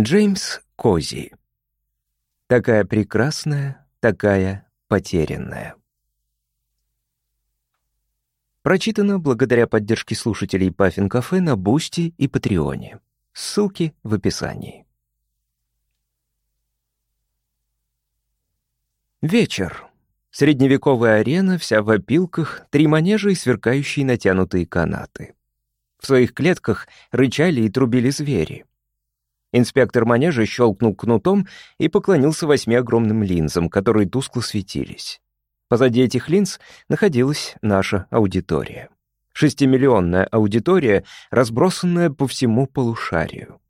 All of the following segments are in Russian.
Джеймс Кози. Такая прекрасная, такая потерянная. Прочитано благодаря поддержке слушателей Puffin Cafe на Boosty и Патреоне. Ссылки в описании. Вечер. Средневековая арена, вся в опилках, три манежа и сверкающие натянутые канаты. В своих клетках рычали и трубили звери. Инспектор манежа щелкнул кнутом и поклонился восьми огромным линзам, которые тускло светились. Позади этих линз находилась наша аудитория. Шестимиллионная аудитория, разбросанная по всему полушарию.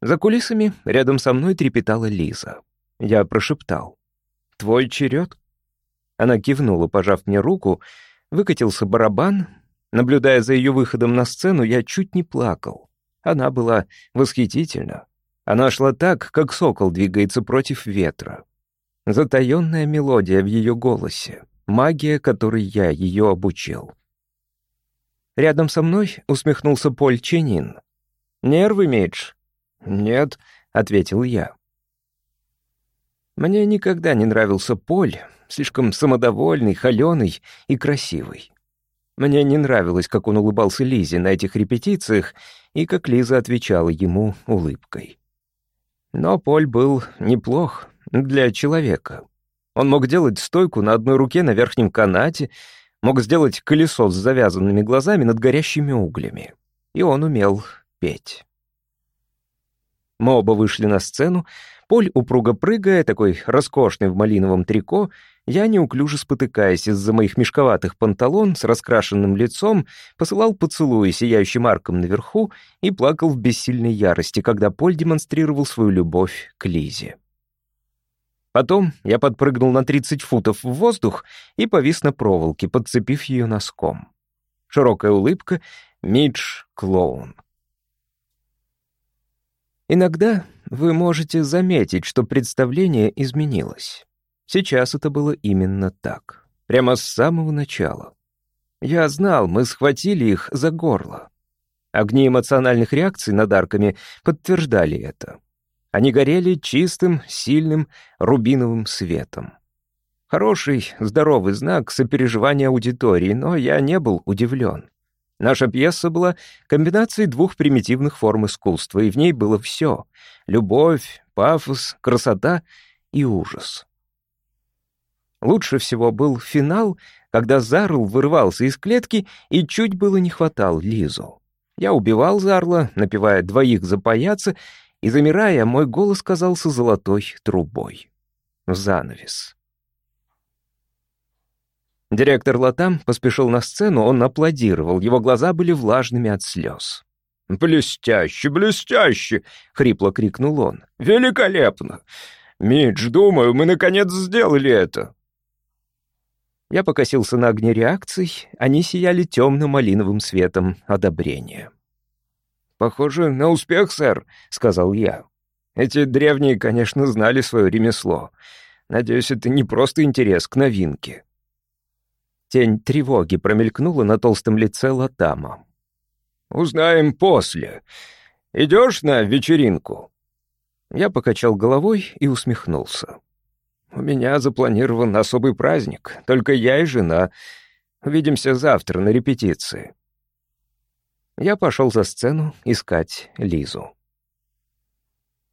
За кулисами рядом со мной трепетала Лиза. Я прошептал. «Твой черед?» Она кивнула, пожав мне руку, выкатился барабан. Наблюдая за ее выходом на сцену, я чуть не плакал. Она была восхитительна. Она шла так, как сокол двигается против ветра. Затаённая мелодия в ее голосе, магия, которой я ее обучил. Рядом со мной усмехнулся Поль Ченин. «Нервы, Мидж?» «Нет», — ответил я. Мне никогда не нравился Поль, слишком самодовольный, холёный и красивый. Мне не нравилось, как он улыбался Лизе на этих репетициях и как Лиза отвечала ему улыбкой. Но Поль был неплох для человека. Он мог делать стойку на одной руке на верхнем канате, мог сделать колесо с завязанными глазами над горящими углями. И он умел петь. Мы оба вышли на сцену, Поль, упруго прыгая, такой роскошный в малиновом трико, я, неуклюже спотыкаясь из-за моих мешковатых панталон с раскрашенным лицом, посылал поцелуи сияющим арком наверху и плакал в бессильной ярости, когда Поль демонстрировал свою любовь к Лизе. Потом я подпрыгнул на 30 футов в воздух и повис на проволоке, подцепив ее носком. Широкая улыбка — Мидж Клоун. Иногда вы можете заметить, что представление изменилось. Сейчас это было именно так. Прямо с самого начала. Я знал, мы схватили их за горло. Огни эмоциональных реакций над арками подтверждали это. Они горели чистым, сильным, рубиновым светом. Хороший, здоровый знак сопереживания аудитории, но я не был удивлен. Наша пьеса была комбинацией двух примитивных форм искусства, и в ней было все — любовь, пафос, красота и ужас. Лучше всего был финал, когда Зарл вырвался из клетки и чуть было не хватал Лизу. Я убивал Зарла, напевая «двоих запаяться», и, замирая, мой голос казался золотой трубой. Занавес. Директор Латам поспешил на сцену, он аплодировал, его глаза были влажными от слез. «Блестяще, блестяще!» — хрипло крикнул он. «Великолепно! Мидж, думаю, мы наконец сделали это!» Я покосился на огни реакций, они сияли темно-малиновым светом одобрения. «Похоже на успех, сэр», — сказал я. «Эти древние, конечно, знали свое ремесло. Надеюсь, это не просто интерес к новинке». Тень тревоги промелькнула на толстом лице Латама. «Узнаем после. Идешь на вечеринку?» Я покачал головой и усмехнулся. «У меня запланирован особый праздник, только я и жена. Увидимся завтра на репетиции». Я пошел за сцену искать Лизу.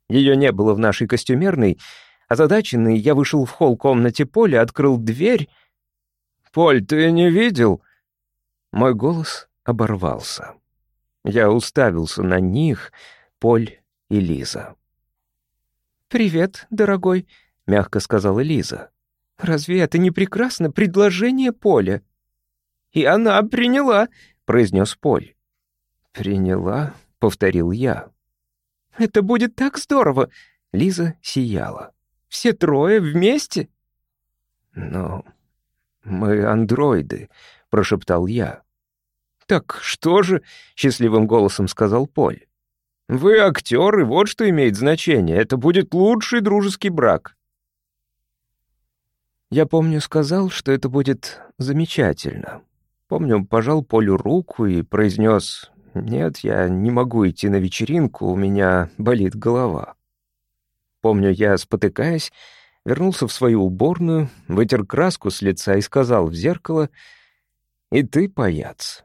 Ее не было в нашей костюмерной. Озадаченный, я вышел в холл комнате Поля, открыл дверь — «Поль, ты не видел?» Мой голос оборвался. Я уставился на них, Поль и Лиза. «Привет, дорогой», — мягко сказала Лиза. «Разве это не прекрасно предложение Поля?» «И она приняла», — произнес Поль. «Приняла», — повторил я. «Это будет так здорово!» — Лиза сияла. «Все трое вместе?» «Ну, «Мы андроиды», — прошептал я. «Так что же?» — счастливым голосом сказал Поль. «Вы актеры, вот что имеет значение. Это будет лучший дружеский брак». Я помню, сказал, что это будет замечательно. Помню, пожал Полю руку и произнес «Нет, я не могу идти на вечеринку, у меня болит голова». Помню, я, спотыкаясь, вернулся в свою уборную, вытер краску с лица и сказал в зеркало «И ты паяц».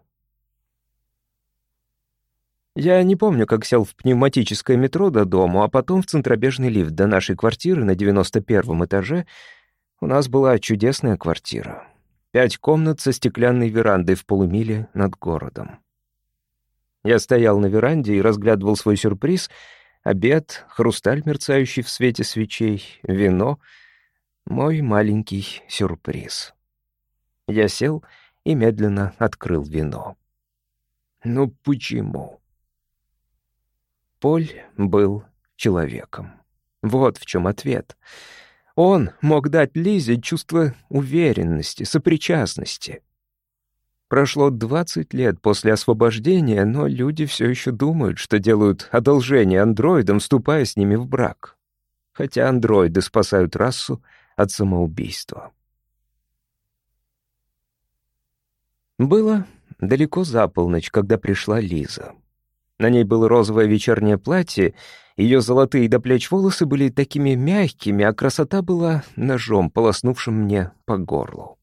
Я не помню, как сел в пневматическое метро до дому, а потом в центробежный лифт до нашей квартиры на 91 этаже. У нас была чудесная квартира. Пять комнат со стеклянной верандой в полумиле над городом. Я стоял на веранде и разглядывал свой сюрприз — Обед, хрусталь, мерцающий в свете свечей, вино — мой маленький сюрприз. Я сел и медленно открыл вино. Ну почему? Поль был человеком. Вот в чем ответ. Он мог дать Лизе чувство уверенности, сопричастности. Прошло 20 лет после освобождения, но люди все еще думают, что делают одолжение андроидам, вступая с ними в брак. Хотя андроиды спасают расу от самоубийства. Было далеко за полночь, когда пришла Лиза. На ней было розовое вечернее платье, ее золотые до плеч волосы были такими мягкими, а красота была ножом, полоснувшим мне по горлу.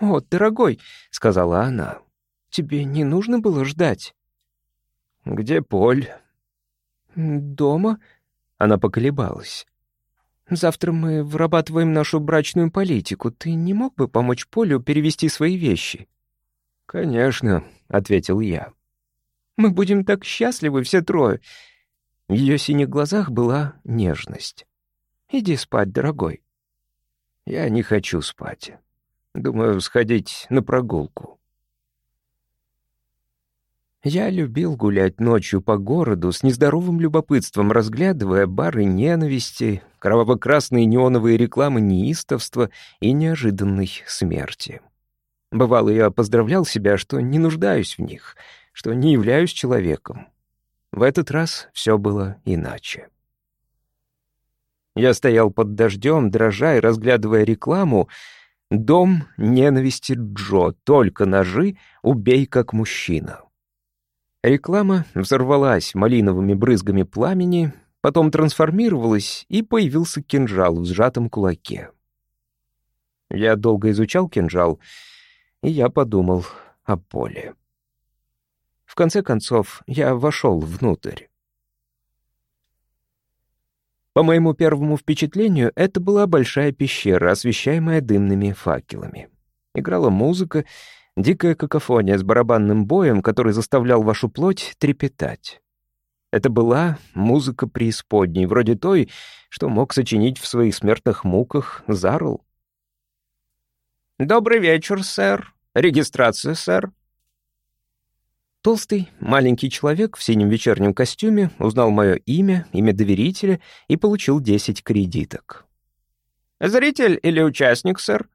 «О, дорогой», — сказала она, — «тебе не нужно было ждать». «Где Поль?» «Дома?» — она поколебалась. «Завтра мы вырабатываем нашу брачную политику. Ты не мог бы помочь Полю перевести свои вещи?» «Конечно», — ответил я. «Мы будем так счастливы все трое». В ее синих глазах была нежность. «Иди спать, дорогой». «Я не хочу спать. Думаю, сходить на прогулку. Я любил гулять ночью по городу с нездоровым любопытством, разглядывая бары ненависти, кроваво-красные неоновые рекламы неистовства и неожиданной смерти. Бывало, я поздравлял себя, что не нуждаюсь в них, что не являюсь человеком. В этот раз все было иначе. Я стоял под дождем, дрожа и разглядывая рекламу, Дом ненависти Джо, только ножи, убей как мужчина. Реклама взорвалась малиновыми брызгами пламени, потом трансформировалась, и появился кинжал в сжатом кулаке. Я долго изучал кинжал, и я подумал о поле. В конце концов, я вошел внутрь. По моему первому впечатлению, это была большая пещера, освещаемая дымными факелами. Играла музыка, дикая какофония с барабанным боем, который заставлял вашу плоть трепетать. Это была музыка преисподней, вроде той, что мог сочинить в своих смертных муках Зарл. «Добрый вечер, сэр. Регистрация, сэр», Толстый, маленький человек в синем вечернем костюме узнал мое имя, имя доверителя и получил 10 кредиток. «Зритель или участник, сэр?»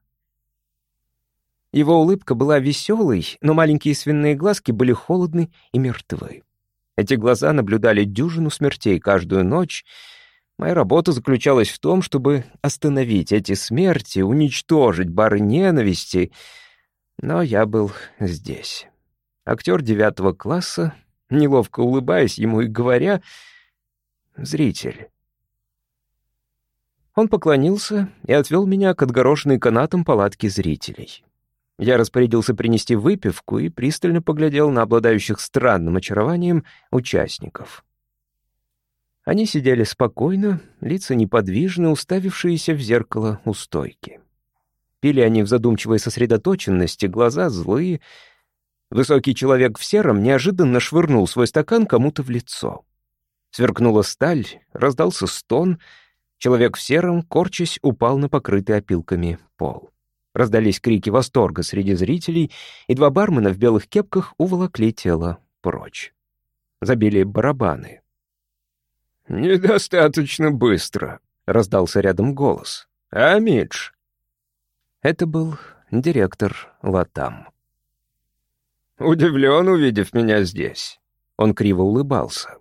Его улыбка была веселой, но маленькие свиные глазки были холодны и мертвы. Эти глаза наблюдали дюжину смертей каждую ночь. Моя работа заключалась в том, чтобы остановить эти смерти, уничтожить бары ненависти, но я был здесь актер девятого класса, неловко улыбаясь ему и говоря «Зритель». Он поклонился и отвел меня к отгороженной канатом палатке зрителей. Я распорядился принести выпивку и пристально поглядел на обладающих странным очарованием участников. Они сидели спокойно, лица неподвижны, уставившиеся в зеркало у стойки. Пили они в задумчивой сосредоточенности, глаза злые — Высокий человек в сером неожиданно швырнул свой стакан кому-то в лицо. Сверкнула сталь, раздался стон. Человек в сером, корчась, упал на покрытый опилками пол. Раздались крики восторга среди зрителей, и два бармена в белых кепках уволокли тело прочь. Забили барабаны. «Недостаточно быстро», — раздался рядом голос. «А, Мидж?» Это был директор Латам. Удивлен, увидев меня здесь. Он криво улыбался.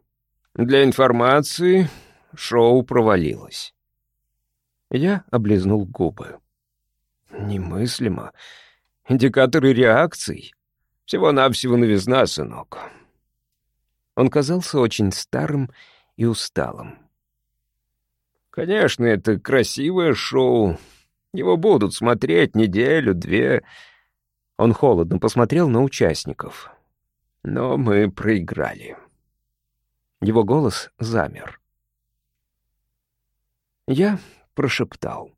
Для информации, шоу провалилось. Я облизнул губы. Немыслимо. Индикаторы реакций. Всего-навсего новизна, сынок. Он казался очень старым и усталым. «Конечно, это красивое шоу. Его будут смотреть неделю, две». Он холодно посмотрел на участников. «Но мы проиграли». Его голос замер. Я прошептал.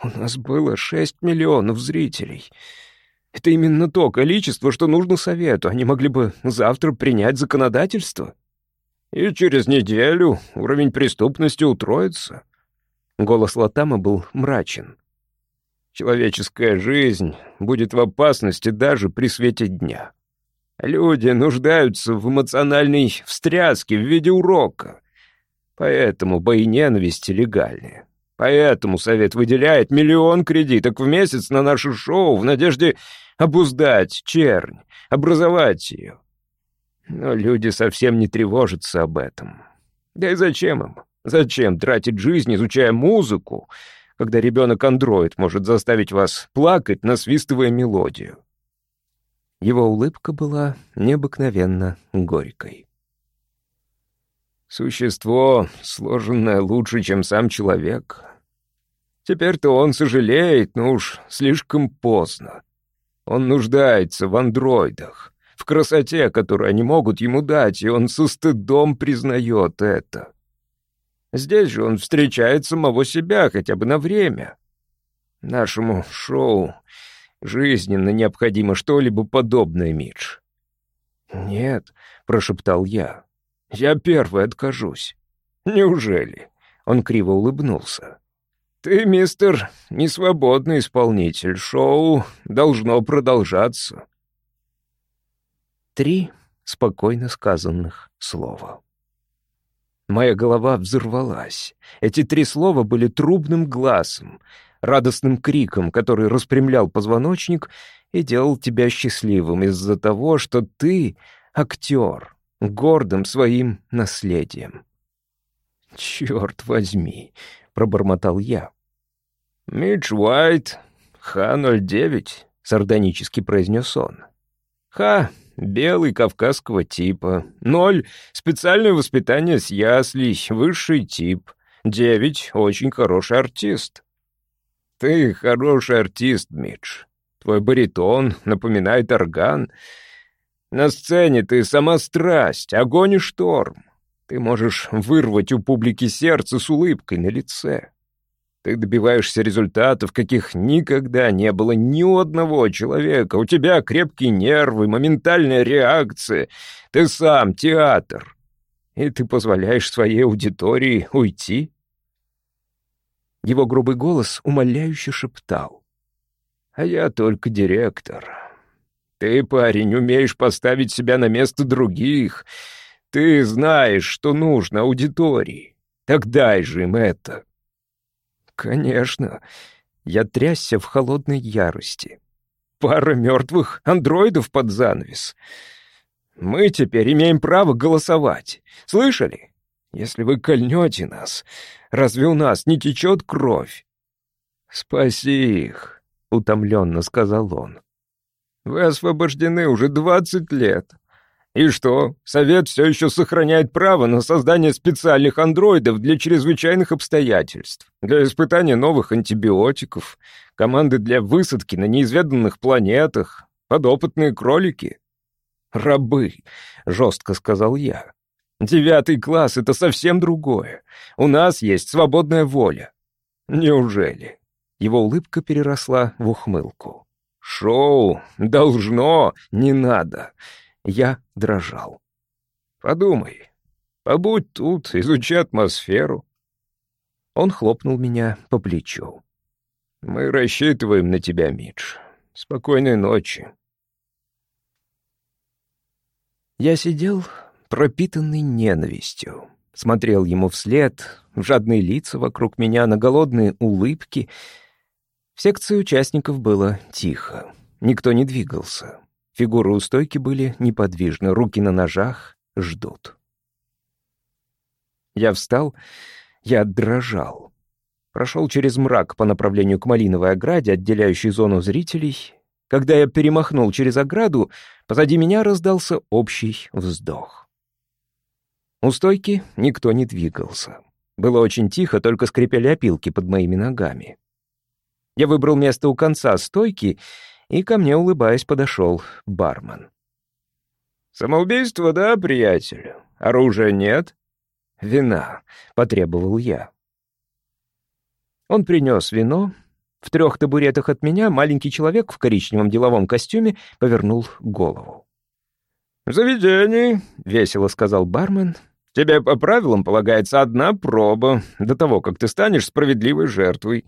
«У нас было шесть миллионов зрителей. Это именно то количество, что нужно совету. Они могли бы завтра принять законодательство. И через неделю уровень преступности утроится». Голос Латама был мрачен. «Человеческая жизнь будет в опасности даже при свете дня». Люди нуждаются в эмоциональной встряске в виде урока. Поэтому бои ненависти легальны. Поэтому Совет выделяет миллион кредиток в месяц на наше шоу в надежде обуздать чернь, образовать ее. Но люди совсем не тревожатся об этом. Да и зачем им? Зачем тратить жизнь, изучая музыку, когда ребенок-андроид может заставить вас плакать, насвистывая мелодию? Его улыбка была необыкновенно горькой. «Существо, сложенное лучше, чем сам человек. Теперь-то он сожалеет, но уж слишком поздно. Он нуждается в андроидах, в красоте, которую они могут ему дать, и он со стыдом признает это. Здесь же он встречает самого себя хотя бы на время. Нашему шоу Жизненно необходимо что-либо подобное, Мидж. «Нет», — прошептал я, — «я первый откажусь». «Неужели?» — он криво улыбнулся. «Ты, мистер, несвободный исполнитель. Шоу должно продолжаться». Три спокойно сказанных слова. Моя голова взорвалась. Эти три слова были трубным глазом, радостным криком, который распрямлял позвоночник и делал тебя счастливым из-за того, что ты — актер, гордым своим наследием. «Черт возьми!» — пробормотал я. «Мидж Уайт, Х-09», — сардонически произнес он. «Ха, белый кавказского типа. Ноль — специальное воспитание с яслей, высший тип. Девять — очень хороший артист. Ты хороший артист, Мидж. Твой баритон напоминает орган. На сцене ты сама страсть, огонь и шторм. Ты можешь вырвать у публики сердце с улыбкой на лице. Ты добиваешься результатов, каких никогда не было ни у одного человека. У тебя крепкие нервы, моментальная реакция. Ты сам театр. И ты позволяешь своей аудитории уйти? Его грубый голос умоляюще шептал. «А я только директор. Ты, парень, умеешь поставить себя на место других. Ты знаешь, что нужно аудитории. Так дай же им это». «Конечно». Я трясся в холодной ярости. «Пара мертвых андроидов под занавес. Мы теперь имеем право голосовать. Слышали? Если вы кольнете нас, разве у нас не течет кровь?» «Спаси их», — утомленно сказал он. «Вы освобождены уже двадцать лет. И что, Совет все еще сохраняет право на создание специальных андроидов для чрезвычайных обстоятельств, для испытания новых антибиотиков, команды для высадки на неизведанных планетах, подопытные кролики?» «Рабы», — жестко сказал я. Девятый класс — это совсем другое. У нас есть свободная воля». «Неужели?» Его улыбка переросла в ухмылку. «Шоу должно, не надо». Я дрожал. «Подумай. Побудь тут, изучи атмосферу». Он хлопнул меня по плечу. «Мы рассчитываем на тебя, Мидж. Спокойной ночи». Я сидел пропитанный ненавистью. Смотрел ему вслед, жадные лица вокруг меня, на голодные улыбки. В секции участников было тихо. Никто не двигался. Фигуры у стойки были неподвижны, руки на ножах ждут. Я встал, я дрожал. Прошел через мрак по направлению к малиновой ограде, отделяющей зону зрителей. Когда я перемахнул через ограду, позади меня раздался общий вздох. У стойки никто не двигался. Было очень тихо, только скрипели опилки под моими ногами. Я выбрал место у конца стойки, и ко мне, улыбаясь, подошел бармен. «Самоубийство, да, приятель? Оружия нет?» «Вина», — потребовал я. Он принес вино. В трех табуретах от меня маленький человек в коричневом деловом костюме повернул голову. «В заведении», — весело сказал бармен, — «тебе по правилам полагается одна проба до того, как ты станешь справедливой жертвой.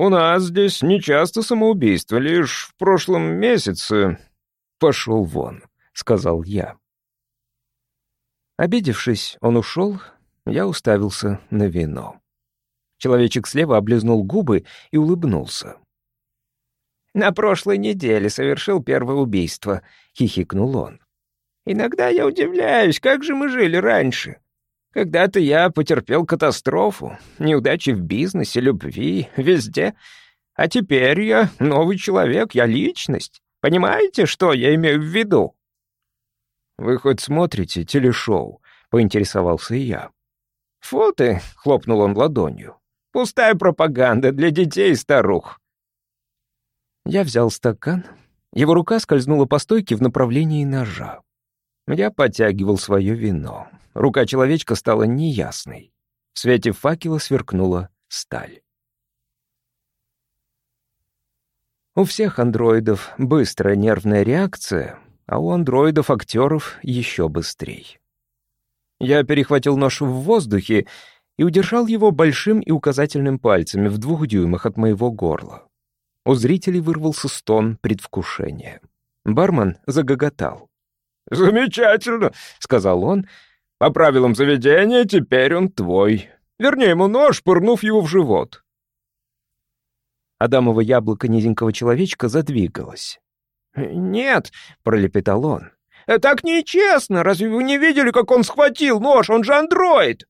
У нас здесь нечасто самоубийство, лишь в прошлом месяце...» «Пошел вон», — сказал я. Обидевшись, он ушел, я уставился на вино. Человечек слева облизнул губы и улыбнулся. «На прошлой неделе совершил первое убийство», — хихикнул он. «Иногда я удивляюсь, как же мы жили раньше. Когда-то я потерпел катастрофу, неудачи в бизнесе, любви, везде. А теперь я новый человек, я личность. Понимаете, что я имею в виду?» «Вы хоть смотрите телешоу?» — поинтересовался я. «Фу ты!» — хлопнул он ладонью. «Пустая пропаганда для детей и старух». Я взял стакан. Его рука скользнула по стойке в направлении ножа. Я подтягивал свое вино. Рука человечка стала неясной. В свете факела сверкнула сталь. У всех андроидов быстрая нервная реакция, а у андроидов-актеров еще быстрее. Я перехватил нож в воздухе и удержал его большим и указательным пальцами в двух дюймах от моего горла. У зрителей вырвался стон предвкушения. Бармен загоготал. «Замечательно», — сказал он. «По правилам заведения теперь он твой. Верни ему нож, пырнув его в живот». Адамово яблоко низенького человечка задвигалось. «Нет», — пролепетал он. «Так нечестно! Разве вы не видели, как он схватил нож? Он же андроид!»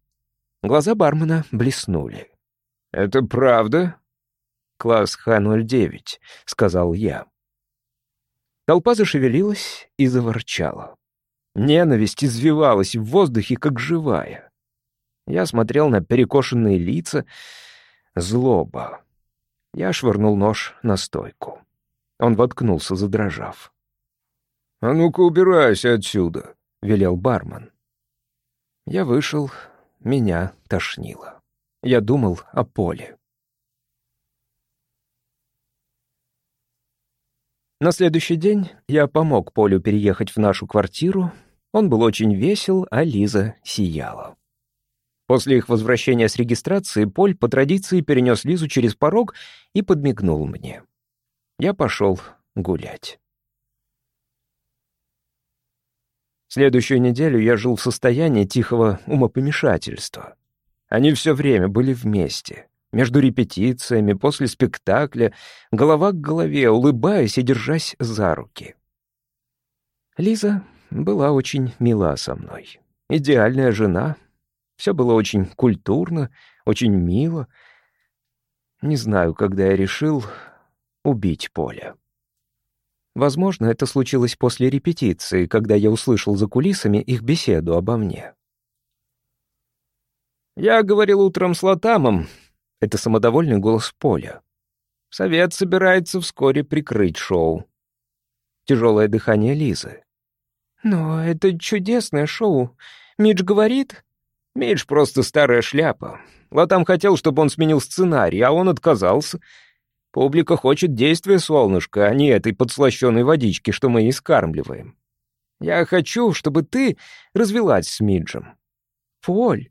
Глаза бармена блеснули. «Это правда?» «Класс Х-09», — сказал я. Толпа зашевелилась и заворчала. Ненависть извивалась в воздухе, как живая. Я смотрел на перекошенные лица. Злоба. Я швырнул нож на стойку. Он воткнулся, задрожав. «А ну-ка убирайся отсюда», — велел бармен. Я вышел, меня тошнило. Я думал о поле. На следующий день я помог Полю переехать в нашу квартиру. Он был очень весел, а Лиза сияла. После их возвращения с регистрации Поль по традиции перенес Лизу через порог и подмигнул мне я пошел гулять. Следующую неделю я жил в состоянии тихого умопомешательства. Они все время были вместе. Между репетициями, после спектакля, голова к голове, улыбаясь и держась за руки. Лиза была очень мила со мной. Идеальная жена. Все было очень культурно, очень мило. Не знаю, когда я решил, убить Поля. Возможно, это случилось после репетиции, когда я услышал за кулисами их беседу обо мне. «Я говорил утром с Латамом», — это самодовольный голос Поля. «Совет собирается вскоре прикрыть шоу». Тяжелое дыхание Лизы. «Но это чудесное шоу. Мидж говорит...» «Мидж просто старая шляпа. Латам хотел, чтобы он сменил сценарий, а он отказался. Публика хочет действия, солнышко, а не этой подслащенной водички, что мы ей скармливаем. Я хочу, чтобы ты развелась с Миджем. Поль,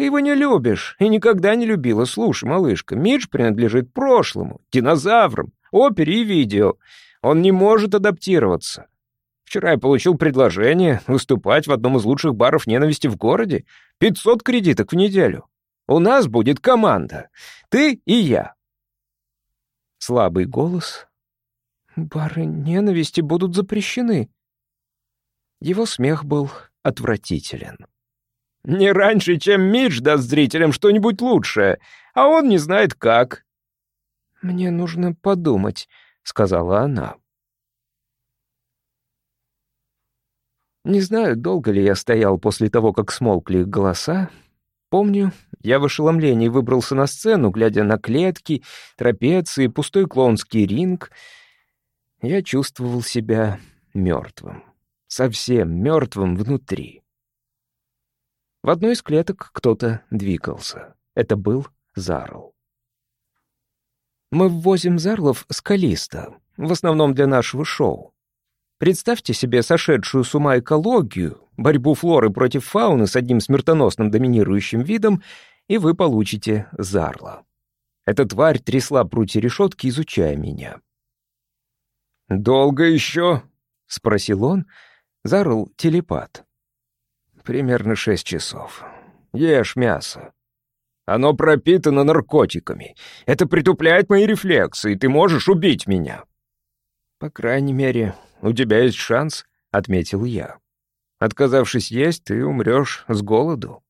ты его не любишь и никогда не любила. Слушай, малышка, Мидж принадлежит прошлому, динозаврам, опере и видео. Он не может адаптироваться. Вчера я получил предложение выступать в одном из лучших баров ненависти в городе. 500 кредиток в неделю. У нас будет команда. Ты и я. Слабый голос. «Бары ненависти будут запрещены». Его смех был отвратителен. «Не раньше, чем Мидж даст зрителям что-нибудь лучшее, а он не знает как». «Мне нужно подумать», — сказала она. Не знаю, долго ли я стоял после того, как смолкли голоса. Помню, я в ошеломлении выбрался на сцену, глядя на клетки, трапеции, пустой клоунский ринг. Я чувствовал себя мертвым. Совсем мертвым внутри. В одной из клеток кто-то двигался. Это был Зарл. Мы ввозим Зарлов с Калиста, в основном для нашего шоу. Представьте себе сошедшую с ума экологию, борьбу флоры против фауны с одним смертоносным доминирующим видом, и вы получите Зарла. Эта тварь трясла прутья решетки, изучая меня. «Долго еще?» — спросил он. Зарл — телепат. «Примерно шесть часов. Ешь мясо. Оно пропитано наркотиками. Это притупляет мои рефлексы, и ты можешь убить меня». «По крайней мере, у тебя есть шанс», — отметил я. «Отказавшись есть, ты умрешь с голоду».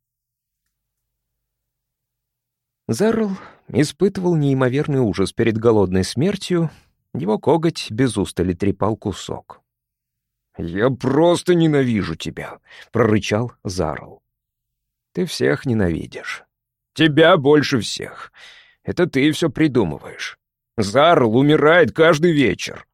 Зарл испытывал неимоверный ужас перед голодной смертью, его коготь без устали трепал кусок. «Я просто ненавижу тебя», — прорычал Зарл. «Ты всех ненавидишь. Тебя больше всех. Это ты все придумываешь. Зарл умирает каждый вечер.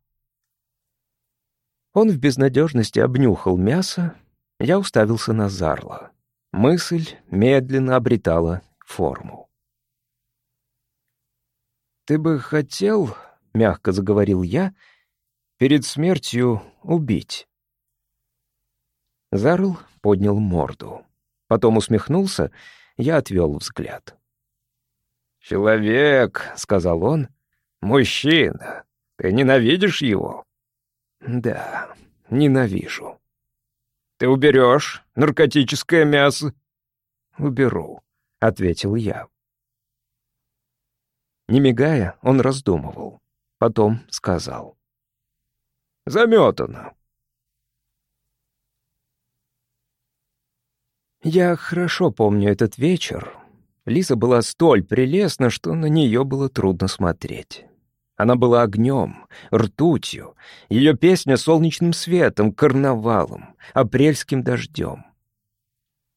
Он в безнадежности обнюхал мясо. Я уставился на Зарла. Мысль медленно обретала форму. «Ты бы хотел, — мягко заговорил я, — перед смертью убить?» Зарл поднял морду. Потом усмехнулся, я отвел взгляд. «Человек», — сказал он, — «мужчина. Ты ненавидишь его?» Да, ненавижу. Ты уберешь наркотическое мясо? Уберу, ответил я. Не мигая, он раздумывал. Потом сказал. Заметано. Я хорошо помню этот вечер. Лиза была столь прелестна, что на нее было трудно смотреть. Она была огнем, ртутью, ее песня — солнечным светом, карнавалом, апрельским дождем.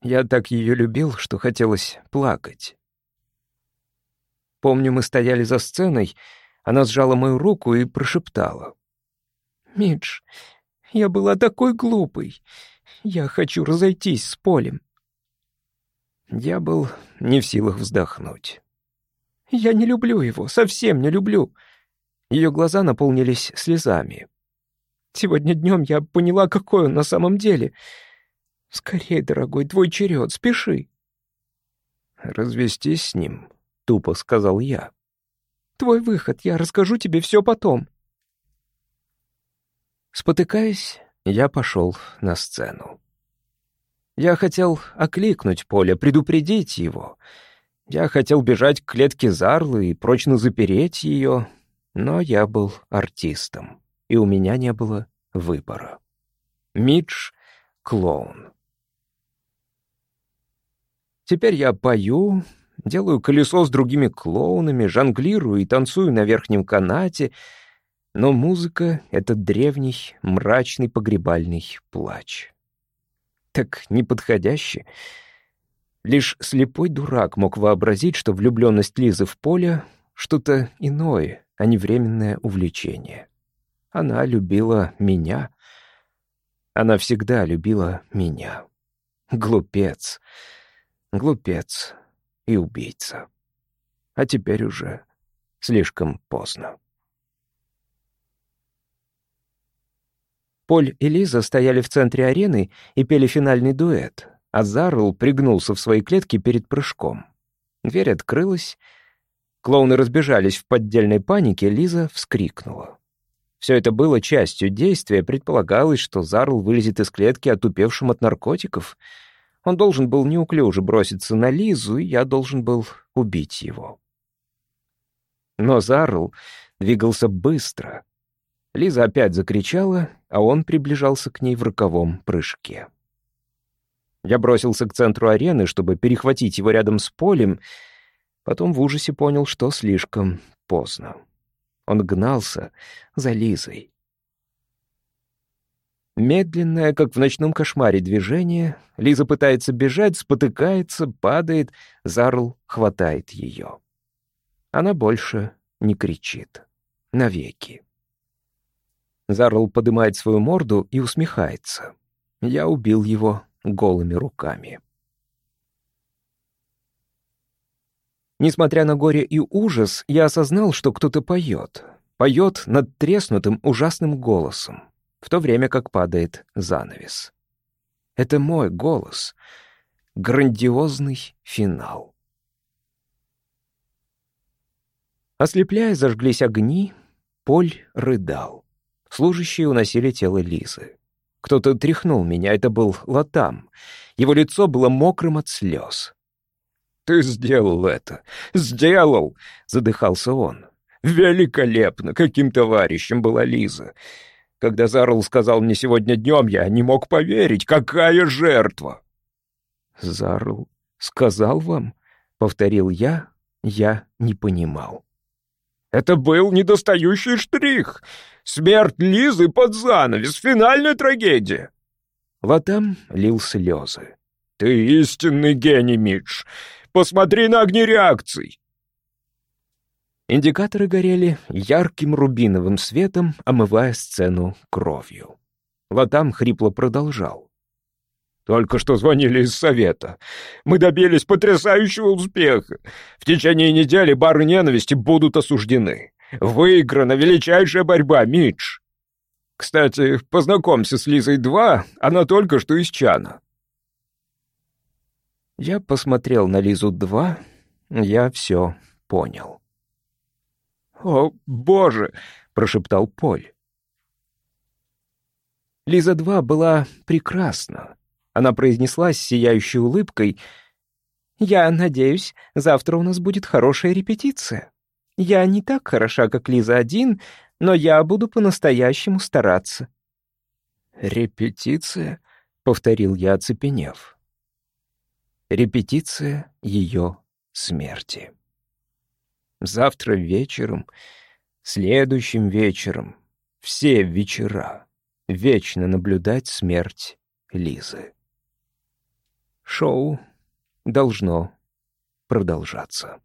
Я так ее любил, что хотелось плакать. Помню, мы стояли за сценой, она сжала мою руку и прошептала. «Мидж, я была такой глупой. Я хочу разойтись с Полем». Я был не в силах вздохнуть. «Я не люблю его, совсем не люблю», ее глаза наполнились слезами. «Сегодня днем я поняла, какой он на самом деле. Скорее, дорогой, твой черед, спеши». «Развестись с ним», — тупо сказал я. «Твой выход, я расскажу тебе все потом». Спотыкаясь, я пошел на сцену. Я хотел окликнуть Поля, предупредить его. Я хотел бежать к клетке Зарлы и прочно запереть ее, но я был артистом, и у меня не было выбора. Мидж — клоун. Теперь я пою, делаю колесо с другими клоунами, жонглирую и танцую на верхнем канате, но музыка — это древний, мрачный погребальный плач. Так неподходяще. Лишь слепой дурак мог вообразить, что влюбленность Лизы в поле — что-то иное, а не временное увлечение. Она любила меня. Она всегда любила меня. Глупец. Глупец и убийца. А теперь уже слишком поздно. Поль и Лиза стояли в центре арены и пели финальный дуэт, а Зарл пригнулся в своей клетке перед прыжком. Дверь открылась, Клоуны разбежались в поддельной панике, Лиза вскрикнула. Все это было частью действия, предполагалось, что Зарл вылезет из клетки отупевшим от наркотиков. Он должен был неуклюже броситься на Лизу, и я должен был убить его. Но Зарл двигался быстро. Лиза опять закричала, а он приближался к ней в роковом прыжке. Я бросился к центру арены, чтобы перехватить его рядом с полем — Потом в ужасе понял, что слишком поздно. Он гнался за Лизой. Медленное, как в ночном кошмаре, движение. Лиза пытается бежать, спотыкается, падает. Зарл хватает ее. Она больше не кричит. Навеки. Зарл поднимает свою морду и усмехается. Я убил его голыми руками. Несмотря на горе и ужас, я осознал, что кто-то поет. Поет над треснутым ужасным голосом, в то время как падает занавес. Это мой голос. Грандиозный финал. Ослепляя, зажглись огни, Поль рыдал. Служащие уносили тело Лизы. Кто-то тряхнул меня, это был Латам. Его лицо было мокрым от слез. «Ты сделал это! Сделал!» — задыхался он. «Великолепно! Каким товарищем была Лиза! Когда Зарл сказал мне сегодня днем, я не мог поверить, какая жертва!» «Зарл сказал вам?» — повторил я. Я не понимал. «Это был недостающий штрих! Смерть Лизы под занавес, финальная трагедия!» Латам лил слезы. «Ты истинный гений, Мидж! Посмотри на огни реакций!» Индикаторы горели ярким рубиновым светом, омывая сцену кровью. Латам хрипло продолжал. «Только что звонили из совета. Мы добились потрясающего успеха. В течение недели бары ненависти будут осуждены. Выиграна величайшая борьба, Мидж. Кстати, познакомься с Лизой-2, она только что из Чана. Я посмотрел на Лизу-2, я все понял. «О, боже!» — прошептал Поль. Лиза-2 была прекрасна. Она произнесла с сияющей улыбкой. «Я надеюсь, завтра у нас будет хорошая репетиция». Я не так хороша, как Лиза один, но я буду по-настоящему стараться». «Репетиция?» — повторил я, оцепенев. «Репетиция ее смерти. Завтра вечером, следующим вечером, все вечера вечно наблюдать смерть Лизы. Шоу должно продолжаться.